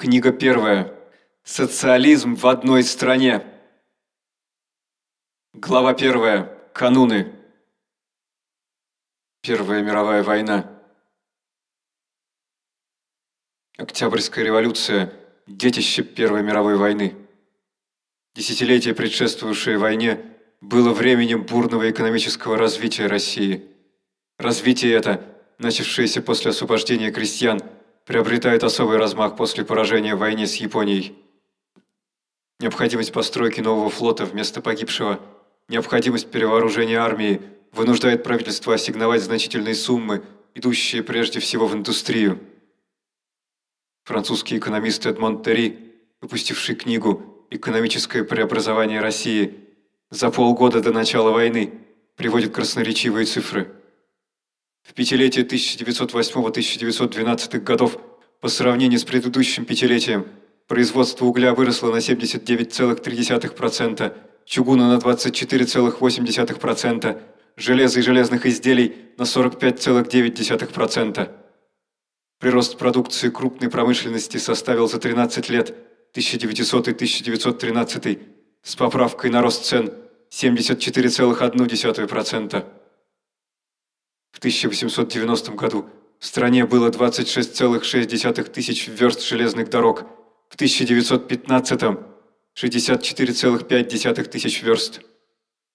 Книга первая. Социализм в одной стране. Глава первая. Кануны. Первая мировая война. Октябрьская революция – детище Первой мировой войны. Десятилетие, предшествовавшее войне, было временем бурного экономического развития России. Развитие это, начавшееся после освобождения крестьян – приобретает особый размах после поражения в войне с Японией. Необходимость постройки нового флота вместо погибшего, необходимость перевооружения армии вынуждает правительство ассигновать значительные суммы, идущие прежде всего в индустрию. Французский экономист Эдмонд Терри, выпустивший книгу «Экономическое преобразование России», за полгода до начала войны приводит красноречивые цифры – в пятилетие 1908-1912 годов по сравнению с предыдущим пятилетием производство угля выросло на 79,3%, чугуна на 24,8%, железа и железных изделий на 45,9%. Прирост продукции крупной промышленности составил за 13 лет 1900-1913 с поправкой на рост цен 74,1%. В 1890 году в стране было 26,6 тысяч верст железных дорог, в 1915 – 64,5 тысяч верст.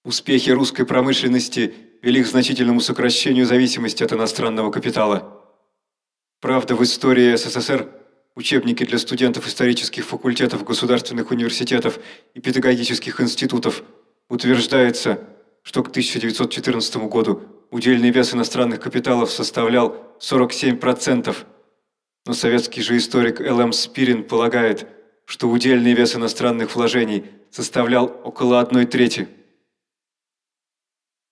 Успехи русской промышленности вели к значительному сокращению зависимости от иностранного капитала. Правда, в истории СССР учебники для студентов исторических факультетов государственных университетов и педагогических институтов утверждается, что к 1914 году удельный вес иностранных капиталов составлял 47%, но советский же историк Л.М. Спирин полагает, что удельный вес иностранных вложений составлял около одной трети.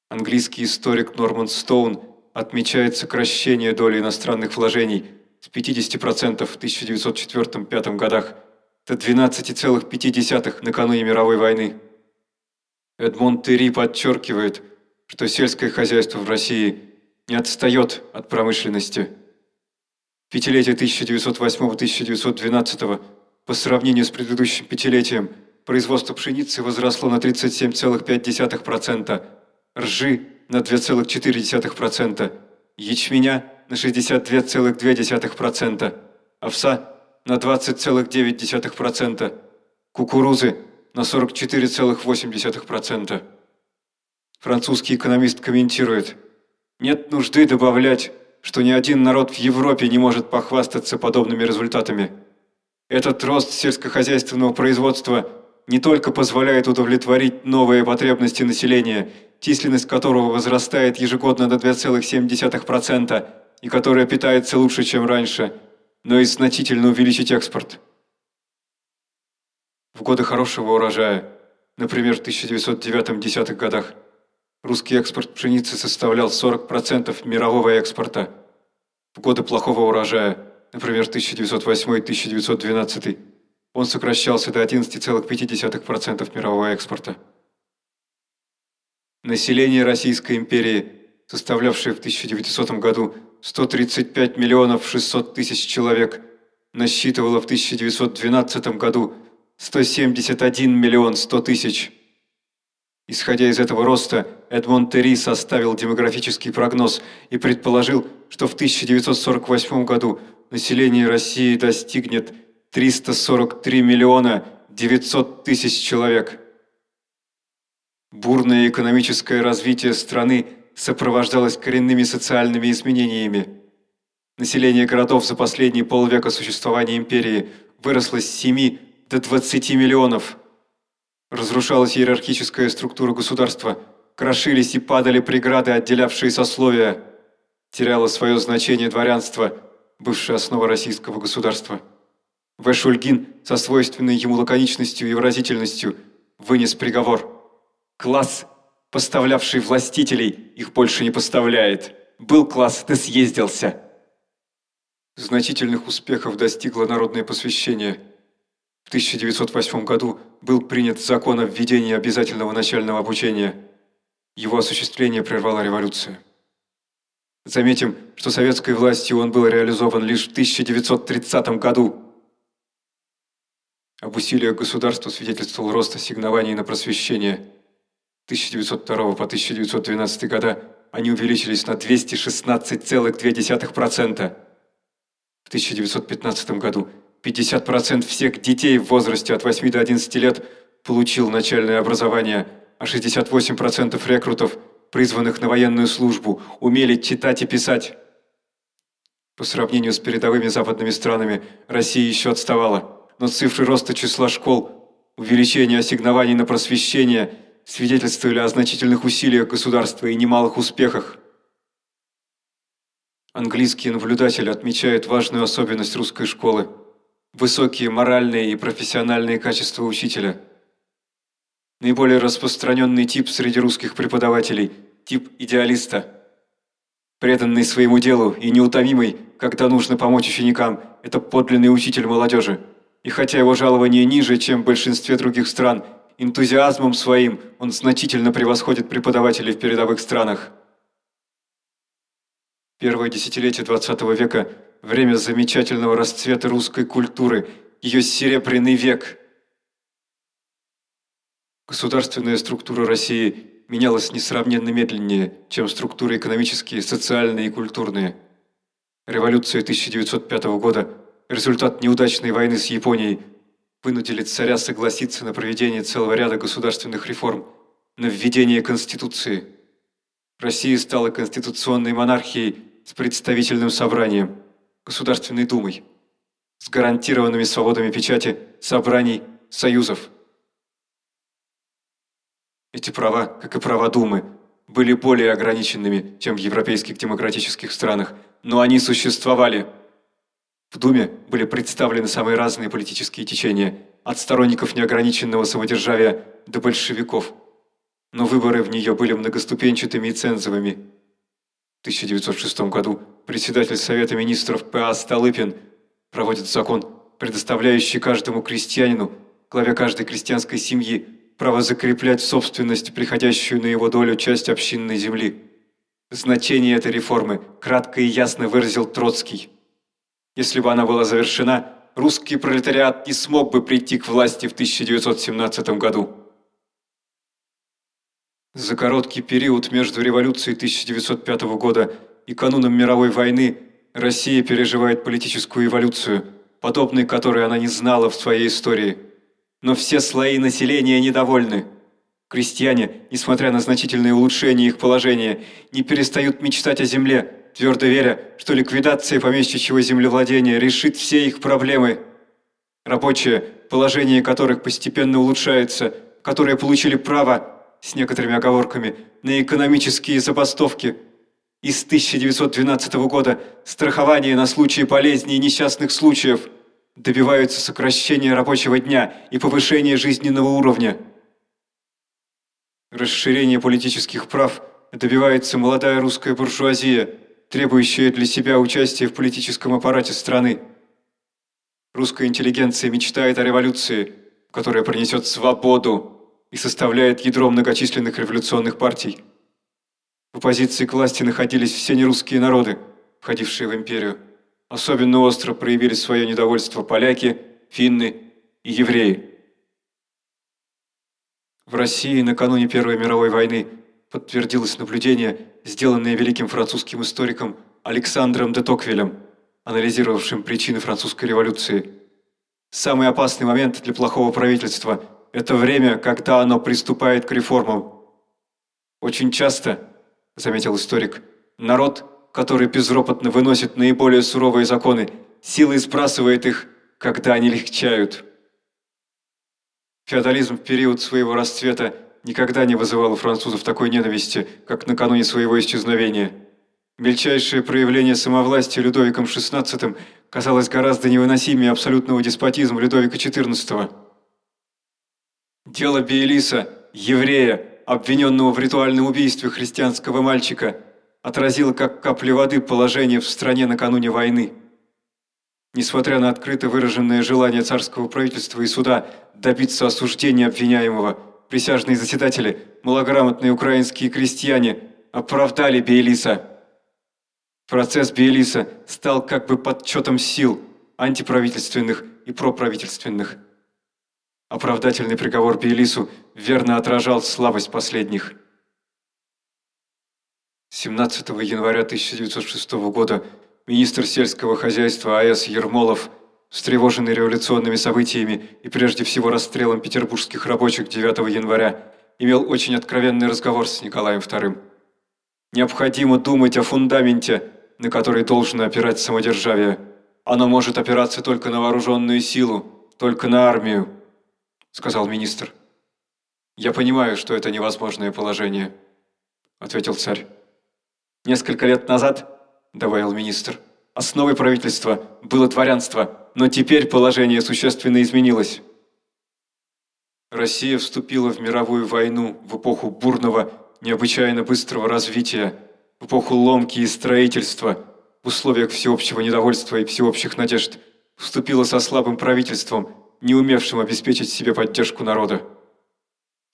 Английский историк Норман Стоун отмечает сокращение доли иностранных вложений с 50% в 1904-1905 годах до 12,5% накануне мировой войны. Эдмонд Терри подчеркивает – что сельское хозяйство в России не отстает от промышленности. Пятилетие 1908-1912 по сравнению с предыдущим пятилетием производство пшеницы возросло на 37,5%, ржи на 2,4%, ячменя на 62,2%, овса на 20,9%, кукурузы на 44,8%. Французский экономист комментирует, «Нет нужды добавлять, что ни один народ в Европе не может похвастаться подобными результатами. Этот рост сельскохозяйственного производства не только позволяет удовлетворить новые потребности населения, численность которого возрастает ежегодно до 2,7% и которая питается лучше, чем раньше, но и значительно увеличить экспорт. В годы хорошего урожая, например, в 1909-10 годах, Русский экспорт пшеницы составлял 40% мирового экспорта. В годы плохого урожая, например, 1908-1912, он сокращался до 11,5% мирового экспорта. Население Российской империи, составлявшее в 1900 году 135 миллионов 600 тысяч человек, насчитывало в 1912 году 171 миллион 100 тысяч Исходя из этого роста, Эдмонд Терри составил демографический прогноз и предположил, что в 1948 году население России достигнет 343 миллиона 900 тысяч человек. Бурное экономическое развитие страны сопровождалось коренными социальными изменениями. Население городов за последние полвека существования империи выросло с 7 до 20 миллионов – Разрушалась иерархическая структура государства, крошились и падали преграды, отделявшие сословия. Теряло свое значение дворянство, бывшая основа российского государства. В. Шульгин со свойственной ему лаконичностью и выразительностью вынес приговор. Класс, поставлявший властителей, их больше не поставляет. Был класс, да съездился. Значительных успехов достигло народное посвящение – 1908 году был принят закон о введении обязательного начального обучения. Его осуществление прервала революция. Заметим, что советской властью он был реализован лишь в 1930 году. Об усилиях государства свидетельствовал рост ассигнований на просвещение. 1902 по 1912 года они увеличились на 216,2%. В 1915 году 50% всех детей в возрасте от 8 до 11 лет получил начальное образование, а 68% рекрутов, призванных на военную службу, умели читать и писать. По сравнению с передовыми западными странами, Россия еще отставала, но цифры роста числа школ, увеличения ассигнований на просвещение свидетельствовали о значительных усилиях государства и немалых успехах. Английские наблюдатели отмечают важную особенность русской школы – высокие моральные и профессиональные качества учителя. Наиболее распространенный тип среди русских преподавателей – тип идеалиста. Преданный своему делу и неутомимый, когда нужно помочь ученикам – это подлинный учитель молодежи. И хотя его жалование ниже, чем в большинстве других стран, энтузиазмом своим он значительно превосходит преподавателей в передовых странах. Первое десятилетие XX века – время замечательного расцвета русской культуры, ее серебряный век. Государственная структура России менялась несравненно медленнее, чем структуры экономические, социальные и культурные. Революция 1905 года – результат неудачной войны с Японией – вынудили царя согласиться на проведение целого ряда государственных реформ, на введение Конституции. Россия стала конституционной монархией с представительным собранием, Государственной Думой, с гарантированными свободами печати, собраний, союзов. Эти права, как и права Думы, были более ограниченными, чем в европейских демократических странах, но они существовали. В Думе были представлены самые разные политические течения, от сторонников неограниченного самодержавия до большевиков. Но выборы в нее были многоступенчатыми и цензовыми, 1906 году председатель Совета министров П.А. Столыпин проводит закон, предоставляющий каждому крестьянину, главе каждой крестьянской семьи, право закреплять в собственность приходящую на его долю часть общинной земли. Значение этой реформы кратко и ясно выразил Троцкий. Если бы она была завершена, русский пролетариат не смог бы прийти к власти в 1917 году. За короткий период между революцией 1905 года и кануном мировой войны Россия переживает политическую эволюцию, подобной которой она не знала в своей истории. Но все слои населения недовольны. Крестьяне, несмотря на значительные улучшения их положения, не перестают мечтать о земле, твердо веря, что ликвидация помещичьего землевладения решит все их проблемы. Рабочие, положение которых постепенно улучшается, которые получили право с некоторыми оговорками, на экономические забастовки. Из 1912 года страхование на случай болезней и несчастных случаев добиваются сокращения рабочего дня и повышения жизненного уровня. Расширение политических прав добивается молодая русская буржуазия, требующая для себя участия в политическом аппарате страны. Русская интеллигенция мечтает о революции, которая принесет свободу, и составляет ядро многочисленных революционных партий. В оппозиции к власти находились все нерусские народы, входившие в империю. Особенно остро проявили свое недовольство поляки, финны и евреи. В России накануне Первой мировой войны подтвердилось наблюдение, сделанное великим французским историком Александром де Токвилем, анализировавшим причины французской революции. Самый опасный момент для плохого правительства это время, когда оно приступает к реформам. Очень часто, заметил историк, народ, который безропотно выносит наиболее суровые законы, силой сбрасывает их, когда они легчают. Феодализм в период своего расцвета никогда не вызывал у французов такой ненависти, как накануне своего исчезновения. Мельчайшее проявление самовластия Людовиком XVI казалось гораздо невыносимее абсолютного деспотизма Людовика XIV. Дело Биелиса, еврея, обвиненного в ритуальном убийстве христианского мальчика, отразило как капли воды положение в стране накануне войны. Несмотря на открыто выраженное желание царского правительства и суда добиться осуждения обвиняемого, присяжные заседатели, малограмотные украинские крестьяне оправдали Биелиса. Процесс Биелиса стал как бы подсчетом сил антиправительственных и проправительственных. Оправдательный приговор Бейлису верно отражал слабость последних. 17 января 1906 года министр сельского хозяйства А.С. Ермолов, встревоженный революционными событиями и прежде всего расстрелом петербургских рабочих 9 января, имел очень откровенный разговор с Николаем II. Необходимо думать о фундаменте, на который должно опирать самодержавие. Оно может опираться только на вооруженную силу, только на армию, сказал министр. Я понимаю, что это невозможное положение, ответил царь. Несколько лет назад, добавил министр, основой правительства было дворянство, но теперь положение существенно изменилось. Россия вступила в мировую войну в эпоху бурного, необычайно быстрого развития, в эпоху ломки и строительства, в условиях всеобщего недовольства и всеобщих надежд, вступила со слабым правительством, не умевшим обеспечить себе поддержку народа.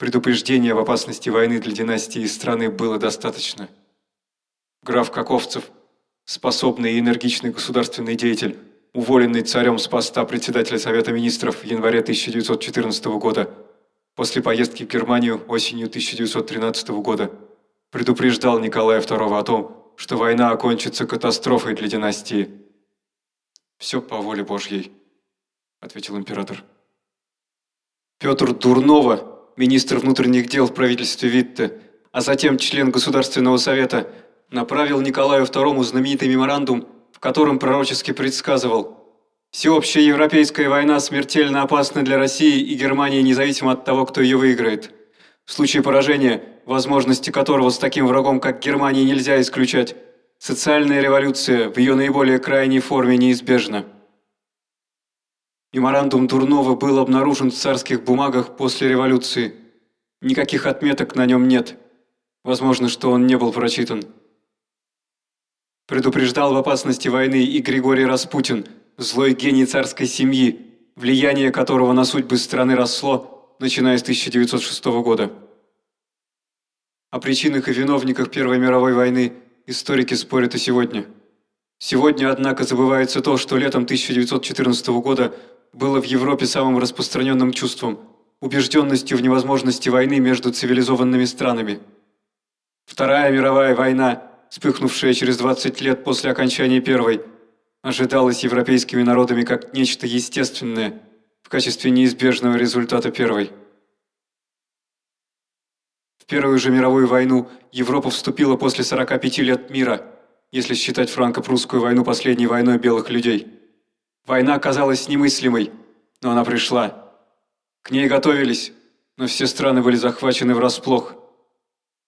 Предупреждения в опасности войны для династии и страны было достаточно. Граф Каковцев, способный и энергичный государственный деятель, уволенный царем с поста председателя Совета Министров в январе 1914 года, после поездки в Германию осенью 1913 года, предупреждал Николая II о том, что война окончится катастрофой для династии. «Все по воле Божьей», — ответил император. Петр Дурнова, министр внутренних дел в правительстве Витте, а затем член Государственного совета, направил Николаю II знаменитый меморандум, в котором пророчески предсказывал «Всеобщая европейская война смертельно опасна для России и Германии независимо от того, кто ее выиграет. В случае поражения, возможности которого с таким врагом, как Германия, нельзя исключать, социальная революция в ее наиболее крайней форме неизбежна». Меморандум Дурнова был обнаружен в царских бумагах после революции. Никаких отметок на нем нет. Возможно, что он не был прочитан. Предупреждал в опасности войны и Григорий Распутин, злой гений царской семьи, влияние которого на судьбы страны росло, начиная с 1906 года. О причинах и виновниках Первой мировой войны историки спорят и сегодня. Сегодня, однако, забывается то, что летом 1914 года было в Европе самым распространенным чувством – убежденностью в невозможности войны между цивилизованными странами. Вторая мировая война – вспыхнувшая через 20 лет после окончания Первой, ожидалась европейскими народами как нечто естественное в качестве неизбежного результата Первой. В Первую же мировую войну Европа вступила после 45 лет мира, если считать франко-прусскую войну последней войной белых людей. Война казалась немыслимой, но она пришла. К ней готовились, но все страны были захвачены врасплох.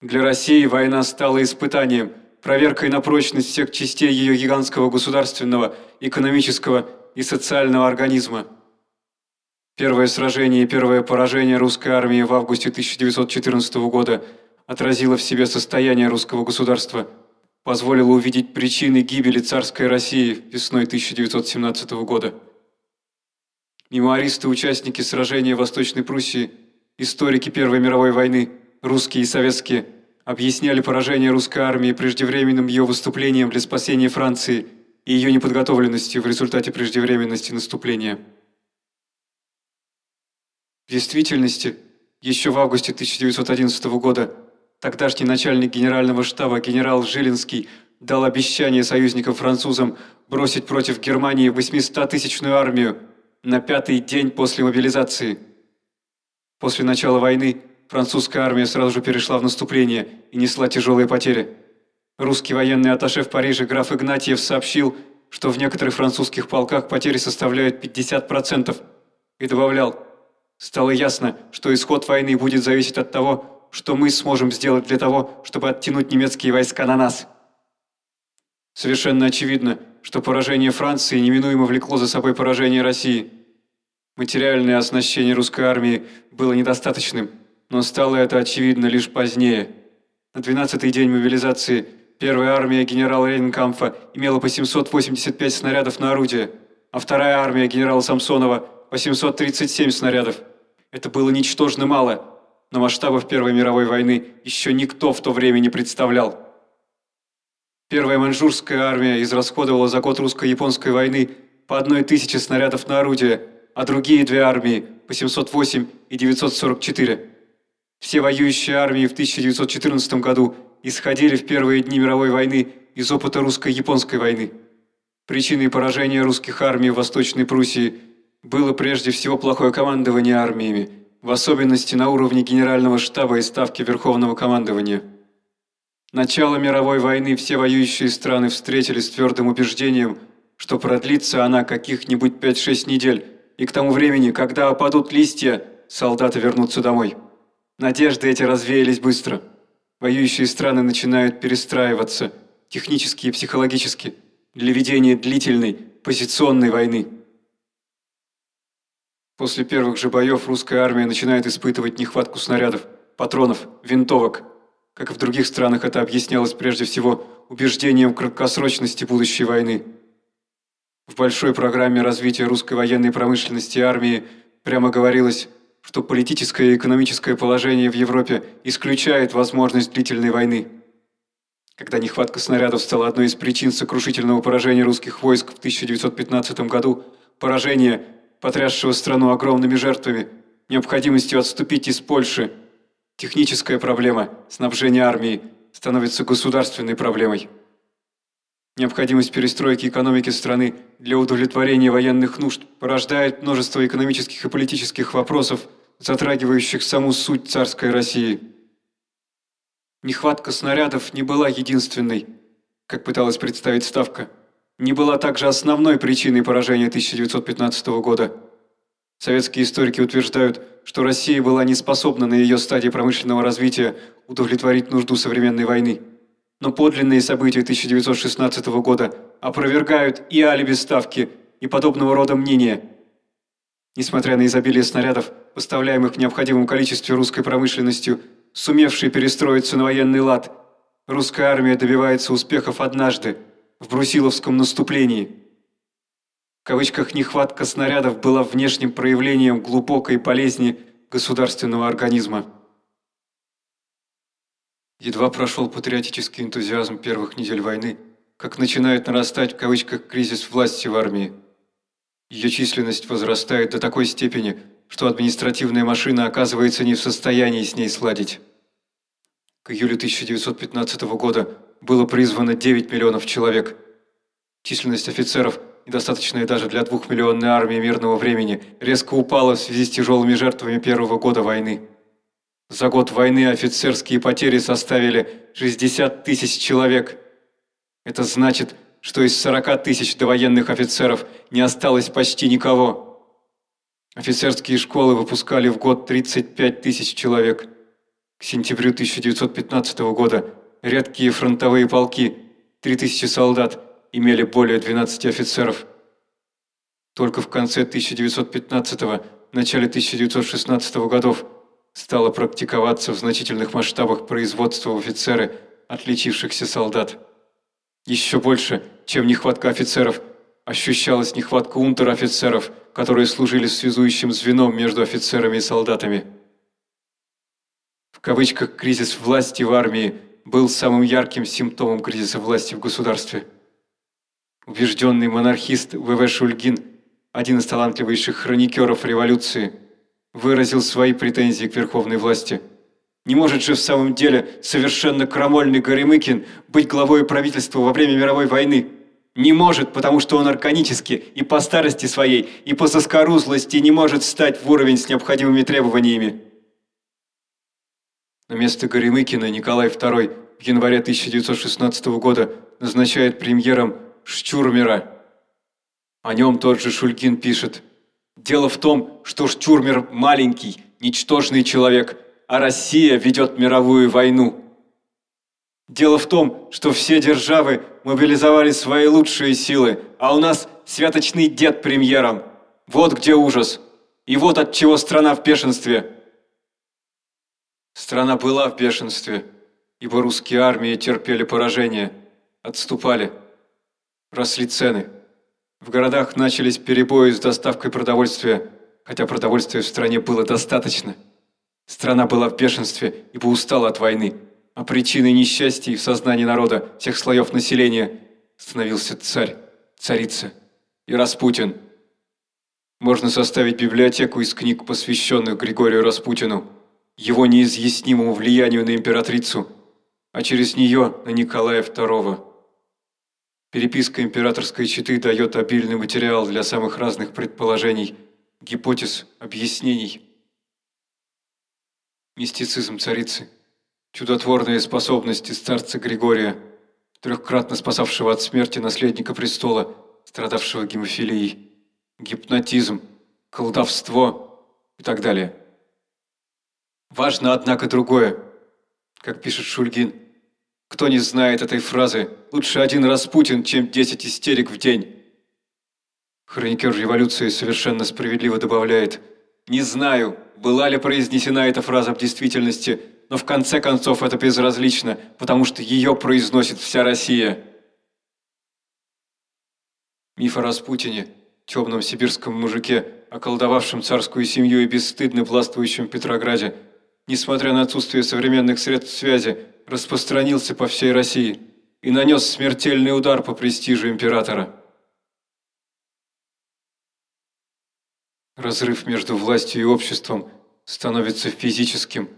Для России война стала испытанием – проверкой на прочность всех частей ее гигантского государственного, экономического и социального организма. Первое сражение и первое поражение русской армии в августе 1914 года отразило в себе состояние русского государства, позволило увидеть причины гибели царской России весной 1917 года. Мемуаристы-участники сражения в Восточной Пруссии, историки Первой мировой войны, русские и советские – объясняли поражение русской армии преждевременным ее выступлением для спасения Франции и ее неподготовленностью в результате преждевременности наступления. В действительности, еще в августе 1911 года тогдашний начальник генерального штаба генерал Жилинский дал обещание союзникам-французам бросить против Германии 800-тысячную армию на пятый день после мобилизации. После начала войны Французская армия сразу же перешла в наступление и несла тяжелые потери. Русский военный атташе в Париже граф Игнатьев сообщил, что в некоторых французских полках потери составляют 50%, и добавлял, «Стало ясно, что исход войны будет зависеть от того, что мы сможем сделать для того, чтобы оттянуть немецкие войска на нас». Совершенно очевидно, что поражение Франции неминуемо влекло за собой поражение России. Материальное оснащение русской армии было недостаточным – но стало это очевидно лишь позднее. На 12-й день мобилизации первая армия генерала Рейнкамфа имела по 785 снарядов на орудие, а вторая армия генерала Самсонова по 737 снарядов. Это было ничтожно мало, но масштабов Первой мировой войны еще никто в то время не представлял. Первая маньчжурская армия израсходовала за год русско-японской войны по одной тысяче снарядов на орудие, а другие две армии по 708 и 944. Все воюющие армии в 1914 году исходили в первые дни мировой войны из опыта русско-японской войны. Причиной поражения русских армий в Восточной Пруссии было прежде всего плохое командование армиями, в особенности на уровне Генерального штаба и Ставки Верховного командования. Начало мировой войны все воюющие страны встретили с твердым убеждением, что продлится она каких-нибудь 5-6 недель, и к тому времени, когда опадут листья, солдаты вернутся домой. Надежды эти развеялись быстро. Воюющие страны начинают перестраиваться, технически и психологически – для ведения длительной позиционной войны. После первых же боев русская армия начинает испытывать нехватку снарядов, патронов, винтовок. Как и в других странах, это объяснялось прежде всего убеждением краткосрочности будущей войны. В большой программе развития русской военной промышленности и армии прямо говорилось, что политическое и экономическое положение в Европе исключает возможность длительной войны. Когда нехватка снарядов стала одной из причин сокрушительного поражения русских войск в 1915 году, поражение, потрясшего страну огромными жертвами, необходимостью отступить из Польши, техническая проблема снабжения армии становится государственной проблемой. Необходимость перестройки экономики страны для удовлетворения военных нужд порождает множество экономических и политических вопросов, затрагивающих саму суть царской России – Нехватка снарядов не была единственной, как пыталась представить Ставка. Не была также основной причиной поражения 1915 года. Советские историки утверждают, что Россия была не способна на ее стадии промышленного развития удовлетворить нужду современной войны. Но подлинные события 1916 года опровергают и алиби Ставки, и подобного рода мнения. Несмотря на изобилие снарядов, поставляемых в необходимом количестве русской промышленностью, сумевший перестроиться на военный лад, русская армия добивается успехов однажды, в Брусиловском наступлении. В кавычках «нехватка снарядов» была внешним проявлением глубокой болезни государственного организма. Едва прошел патриотический энтузиазм первых недель войны, как начинает нарастать в кавычках кризис власти в армии. Ее численность возрастает до такой степени, что административная машина оказывается не в состоянии с ней сладить. К июлю 1915 года было призвано 9 миллионов человек. Численность офицеров, недостаточная даже для двухмиллионной армии мирного времени, резко упала в связи с тяжелыми жертвами первого года войны. За год войны офицерские потери составили 60 тысяч человек. Это значит, что из 40 тысяч довоенных офицеров не осталось почти никого. Офицерские школы выпускали в год 35 тысяч человек. К сентябрю 1915 года редкие фронтовые полки, 3000 солдат, имели более 12 офицеров. Только в конце 1915 начале 1916 годов стало практиковаться в значительных масштабах производства в офицеры отличившихся солдат. Еще больше, чем нехватка офицеров, ощущалась нехватка унтер-офицеров – которые служили связующим звеном между офицерами и солдатами. В кавычках «кризис власти в армии» был самым ярким симптомом кризиса власти в государстве. Убежденный монархист В.В. Шульгин, один из талантливейших хроникеров революции, выразил свои претензии к верховной власти. Не может же в самом деле совершенно крамольный Горемыкин быть главой правительства во время мировой войны – не может, потому что он органически и по старости своей, и по соскорузлости не может стать в уровень с необходимыми требованиями. На место Горемыкина Николай II в январе 1916 года назначает премьером Штюрмера. О нем тот же Шульгин пишет. «Дело в том, что Штюрмер маленький, ничтожный человек, а Россия ведет мировую войну». Дело в том, что все державы мобилизовали свои лучшие силы, а у нас святочный дед премьером. Вот где ужас. И вот от чего страна в бешенстве. Страна была в бешенстве, ибо русские армии терпели поражение, отступали. Росли цены. В городах начались перебои с доставкой продовольствия, хотя продовольствия в стране было достаточно. Страна была в бешенстве, ибо устала от войны а причиной несчастья в сознании народа всех слоев населения становился царь, царица и Распутин. можно составить библиотеку из книг, посвященных Григорию Распутину, его неизъяснимому влиянию на императрицу, а через нее на Николая II. Переписка императорской четы дает обильный материал для самых разных предположений, гипотез, объяснений. Мистицизм царицы, чудотворные способности старца Григория, трехкратно спасавшего от смерти наследника престола, страдавшего гемофилией, гипнотизм, колдовство и так далее. Важно, однако, другое. Как пишет Шульгин, кто не знает этой фразы, лучше один Распутин, чем десять истерик в день. Хроникер революции совершенно справедливо добавляет «Не знаю, была ли произнесена эта фраза в действительности, но в конце концов это безразлично, потому что ее произносит вся Россия». Миф о Распутине, темном сибирском мужике, околдовавшем царскую семью и бесстыдно властвующем в Петрограде, несмотря на отсутствие современных средств связи, распространился по всей России и нанес смертельный удар по престижу императора. Разрыв между властью и обществом становится физическим,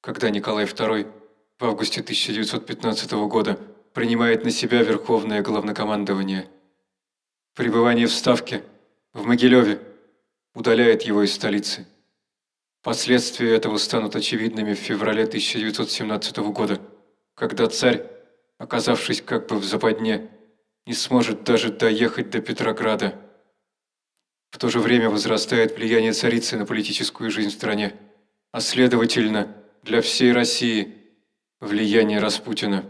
когда Николай II в августе 1915 года принимает на себя верховное главнокомандование. Пребывание в Ставке, в Могилеве, удаляет его из столицы. Последствия этого станут очевидными в феврале 1917 года, когда царь, оказавшись как бы в западне, не сможет даже доехать до Петрограда. В то же время возрастает влияние царицы на политическую жизнь в стране, а следовательно, для всей России влияние Распутина.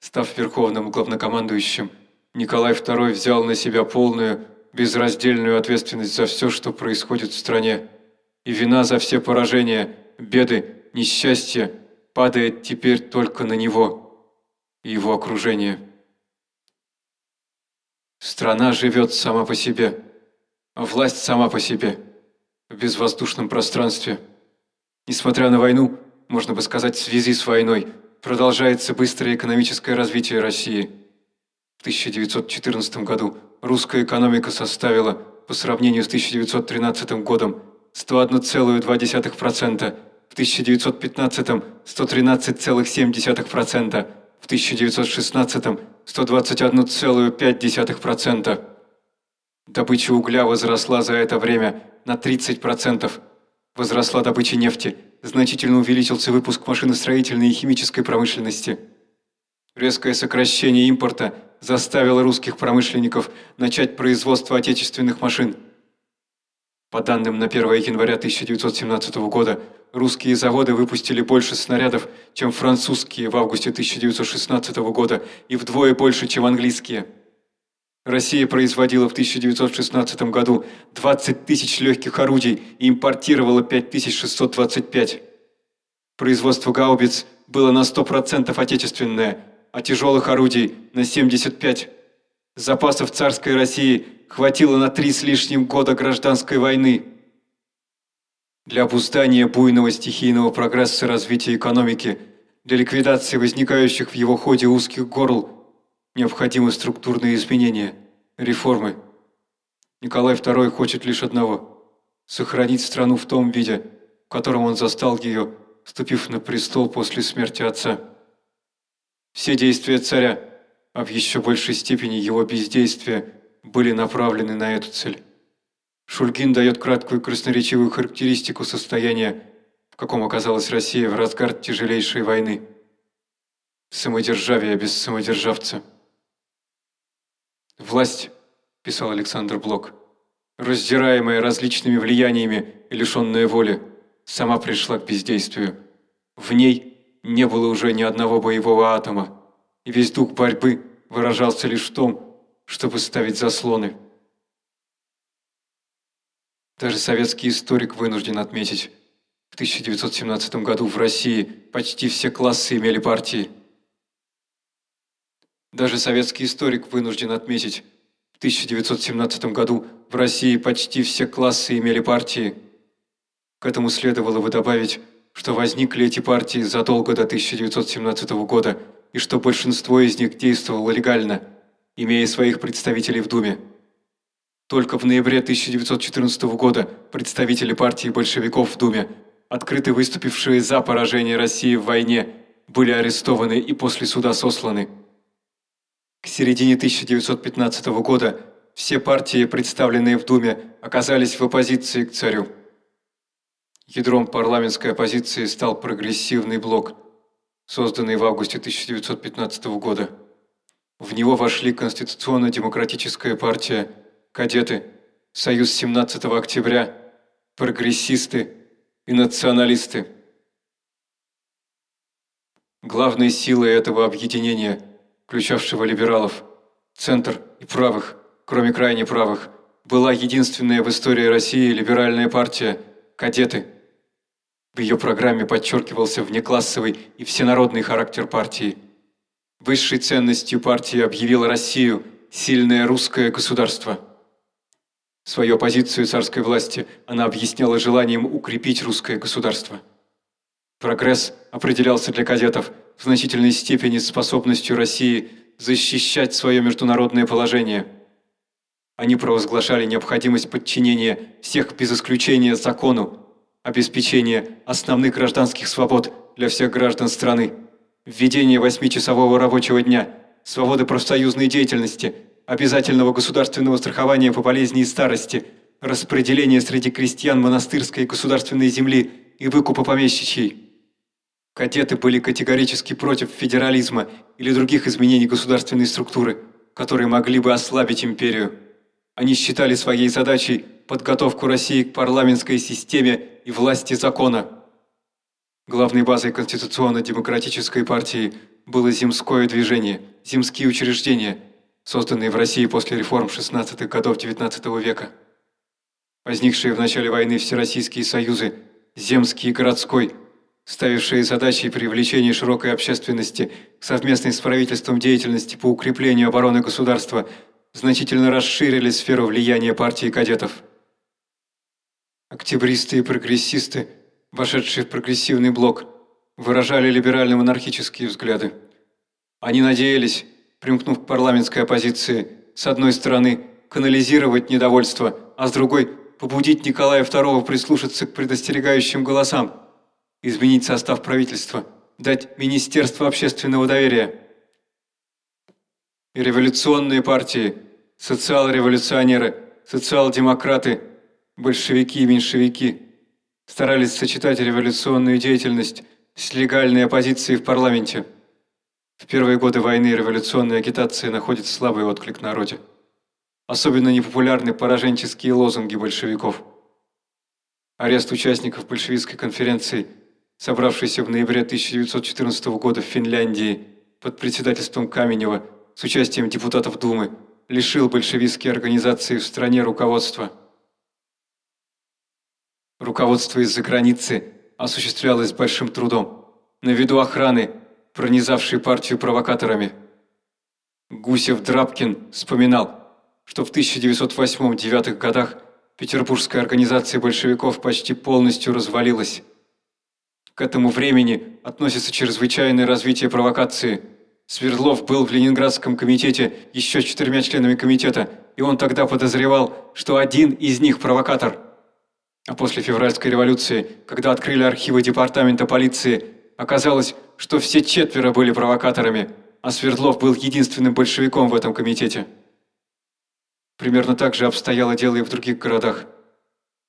Став верховным главнокомандующим, Николай II взял на себя полную, безраздельную ответственность за все, что происходит в стране, и вина за все поражения, беды, несчастья падает теперь только на него и его окружение. Страна живет сама по себе, а власть сама по себе, в безвоздушном пространстве. Несмотря на войну, можно бы сказать, в связи с войной, продолжается быстрое экономическое развитие России. В 1914 году русская экономика составила, по сравнению с 1913 годом, 101,2%, в 1915 – 113,7%, в 1916 – 121,5%. Добыча угля возросла за это время на 30%. Возросла добыча нефти, значительно увеличился выпуск машиностроительной и химической промышленности. Резкое сокращение импорта заставило русских промышленников начать производство отечественных машин. По данным на 1 января 1917 года, Русские заводы выпустили больше снарядов, чем французские в августе 1916 года и вдвое больше, чем английские. Россия производила в 1916 году 20 тысяч легких орудий и импортировала 5625. Производство гаубиц было на 100% отечественное, а тяжелых орудий – на 75%. Запасов царской России хватило на три с лишним года гражданской войны – для обуздания буйного стихийного прогресса развития экономики, для ликвидации возникающих в его ходе узких горл, необходимы структурные изменения, реформы. Николай II хочет лишь одного – сохранить страну в том виде, в котором он застал ее, вступив на престол после смерти отца. Все действия царя, а в еще большей степени его бездействия, были направлены на эту цель. Шульгин дает краткую красноречивую характеристику состояния, в каком оказалась Россия в разгар тяжелейшей войны. Самодержавие без самодержавца. «Власть», – писал Александр Блок, – «раздираемая различными влияниями и лишенная воли, сама пришла к бездействию. В ней не было уже ни одного боевого атома, и весь дух борьбы выражался лишь в том, чтобы ставить заслоны». Даже советский историк вынужден отметить, в 1917 году в России почти все классы имели партии. Даже советский историк вынужден отметить, в 1917 году в России почти все классы имели партии. К этому следовало бы добавить, что возникли эти партии задолго до 1917 года и что большинство из них действовало легально, имея своих представителей в Думе. Только в ноябре 1914 года представители партии большевиков в Думе, открыто выступившие за поражение России в войне, были арестованы и после суда сосланы. К середине 1915 года все партии, представленные в Думе, оказались в оппозиции к царю. Ядром парламентской оппозиции стал прогрессивный блок, созданный в августе 1915 года. В него вошли Конституционно-демократическая партия, кадеты, Союз 17 октября, прогрессисты и националисты. Главной силой этого объединения, включавшего либералов, центр и правых, кроме крайне правых, была единственная в истории России либеральная партия «Кадеты». В ее программе подчеркивался внеклассовый и всенародный характер партии. Высшей ценностью партии объявила Россию сильное русское государство. Свою позицию царской власти она объясняла желанием укрепить русское государство. Прогресс определялся для кадетов в значительной степени способностью России защищать свое международное положение. Они провозглашали необходимость подчинения всех без исключения закону, обеспечения основных гражданских свобод для всех граждан страны, введение восьмичасового рабочего дня, свободы профсоюзной деятельности, обязательного государственного страхования по болезни и старости, распределение среди крестьян монастырской и государственной земли и выкупа помещичьей. Кадеты были категорически против федерализма или других изменений государственной структуры, которые могли бы ослабить империю. Они считали своей задачей подготовку России к парламентской системе и власти закона. Главной базой Конституционно-демократической партии было земское движение, земские учреждения, созданные в России после реформ 16-х годов XIX века. Возникшие в начале войны Всероссийские союзы, земский и городской – ставившие задачей привлечения широкой общественности к совместной с правительством деятельности по укреплению обороны государства, значительно расширили сферу влияния партии кадетов. Октябристы и прогрессисты, вошедшие в прогрессивный блок, выражали либерально-монархические взгляды. Они надеялись, примкнув к парламентской оппозиции, с одной стороны, канализировать недовольство, а с другой – побудить Николая II прислушаться к предостерегающим голосам – изменить состав правительства, дать Министерство общественного доверия. Революционные партии, социал-революционеры, социал-демократы, большевики и меньшевики старались сочетать революционную деятельность с легальной оппозицией в парламенте. В первые годы войны революционная агитация находит слабый отклик народе. Особенно непопулярны пораженческие лозунги большевиков. Арест участников большевистской конференции – собравшийся в ноябре 1914 года в Финляндии под председательством Каменева с участием депутатов Думы, лишил большевистские организации в стране руководства. Руководство из-за границы осуществлялось большим трудом, на виду охраны, пронизавшей партию провокаторами. Гусев-Драбкин вспоминал, что в 1908-1909 годах петербургская организация большевиков почти полностью развалилась. К этому времени относится чрезвычайное развитие провокации. Свердлов был в Ленинградском комитете еще четырьмя членами комитета, и он тогда подозревал, что один из них провокатор. А после февральской революции, когда открыли архивы департамента полиции, оказалось, что все четверо были провокаторами, а Свердлов был единственным большевиком в этом комитете. Примерно так же обстояло дело и в других городах.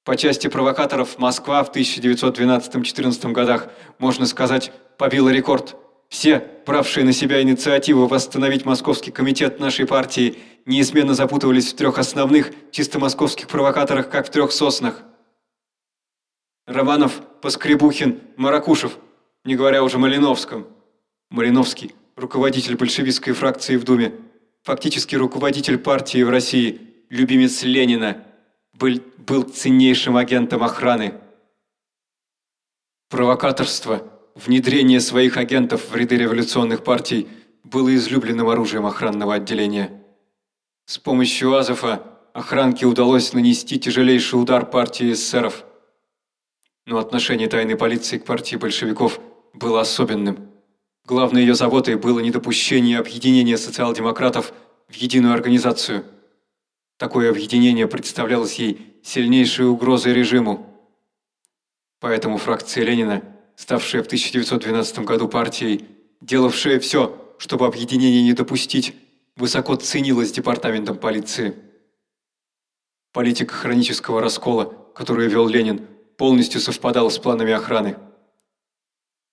По части провокаторов Москва в 1912-14 годах, можно сказать, побила рекорд. Все, бравшие на себя инициативу восстановить Московский комитет нашей партии, неизменно запутывались в трех основных, чисто московских провокаторах, как в трех соснах. Романов, Поскребухин, Маракушев, не говоря уже Малиновском. Малиновский, руководитель большевистской фракции в Думе, фактически руководитель партии в России, любимец Ленина – был, был ценнейшим агентом охраны. Провокаторство, внедрение своих агентов в ряды революционных партий было излюбленным оружием охранного отделения. С помощью Азова охранке удалось нанести тяжелейший удар партии эсеров. Но отношение тайной полиции к партии большевиков было особенным. Главной ее заботой было недопущение объединения социал-демократов в единую организацию – Такое объединение представлялось ей сильнейшей угрозой режиму. Поэтому фракция Ленина, ставшая в 1912 году партией, делавшая все, чтобы объединение не допустить, высоко ценилась департаментом полиции. Политика хронического раскола, которую вел Ленин, полностью совпадала с планами охраны.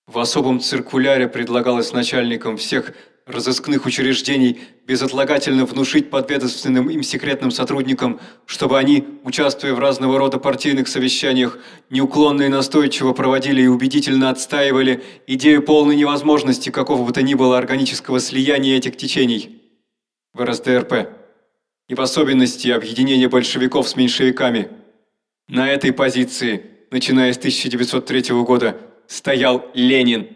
В особом циркуляре предлагалось начальникам всех разыскных учреждений безотлагательно внушить подведомственным им секретным сотрудникам, чтобы они, участвуя в разного рода партийных совещаниях, неуклонно и настойчиво проводили и убедительно отстаивали идею полной невозможности какого бы то ни было органического слияния этих течений в РСДРП, и в особенности объединения большевиков с меньшевиками. На этой позиции, начиная с 1903 года, стоял Ленин.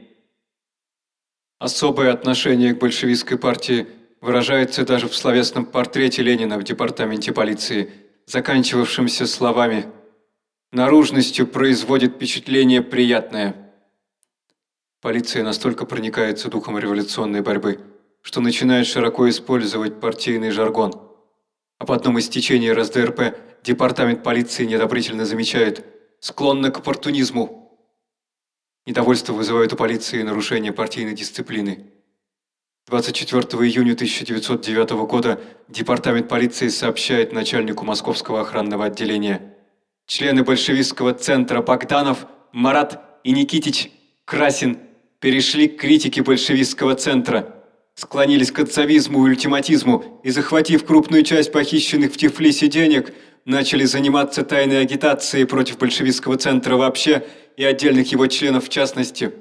Особое отношение к большевистской партии выражается даже в словесном портрете Ленина в департаменте полиции, заканчивавшемся словами «Наружностью производит впечатление приятное». Полиция настолько проникается духом революционной борьбы, что начинает широко использовать партийный жаргон. А по одном из течений РСДРП департамент полиции неодобрительно замечает «склонно к оппортунизму». Недовольство вызывает у полиции нарушение партийной дисциплины. 24 июня 1909 года Департамент полиции сообщает начальнику Московского охранного отделения. Члены большевистского центра Богданов, Марат и Никитич Красин перешли к критике большевистского центра, склонились к отцовизму и ультиматизму и, захватив крупную часть похищенных в Тифлисе денег, начали заниматься тайной агитацией против большевистского центра вообще и отдельных его членов в частности.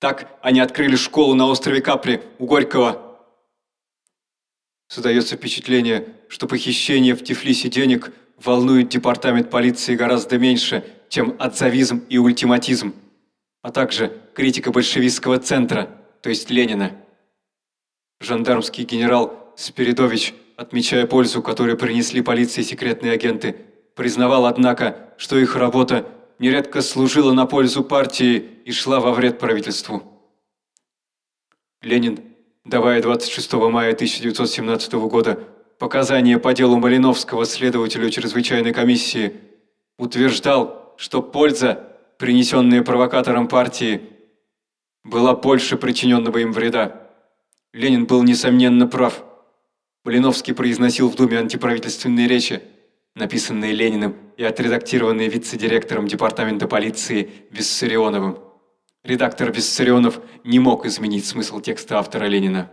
Так они открыли школу на острове Капри у Горького. Создается впечатление, что похищение в Тифлисе денег волнует департамент полиции гораздо меньше, чем отзавизм и ультиматизм, а также критика большевистского центра, то есть Ленина. Жандармский генерал Спиридович, отмечая пользу, которую принесли полиции секретные агенты, признавал, однако, что их работа нередко служила на пользу партии и шла во вред правительству. Ленин, давая 26 мая 1917 года показания по делу Малиновского следователю чрезвычайной комиссии, утверждал, что польза, принесенная провокатором партии, была больше причиненного им вреда. Ленин был, несомненно, прав. Малиновский произносил в Думе антиправительственные речи, написанные Лениным и отредактированные вице-директором департамента полиции Виссарионовым. Редактор Виссарионов не мог изменить смысл текста автора Ленина.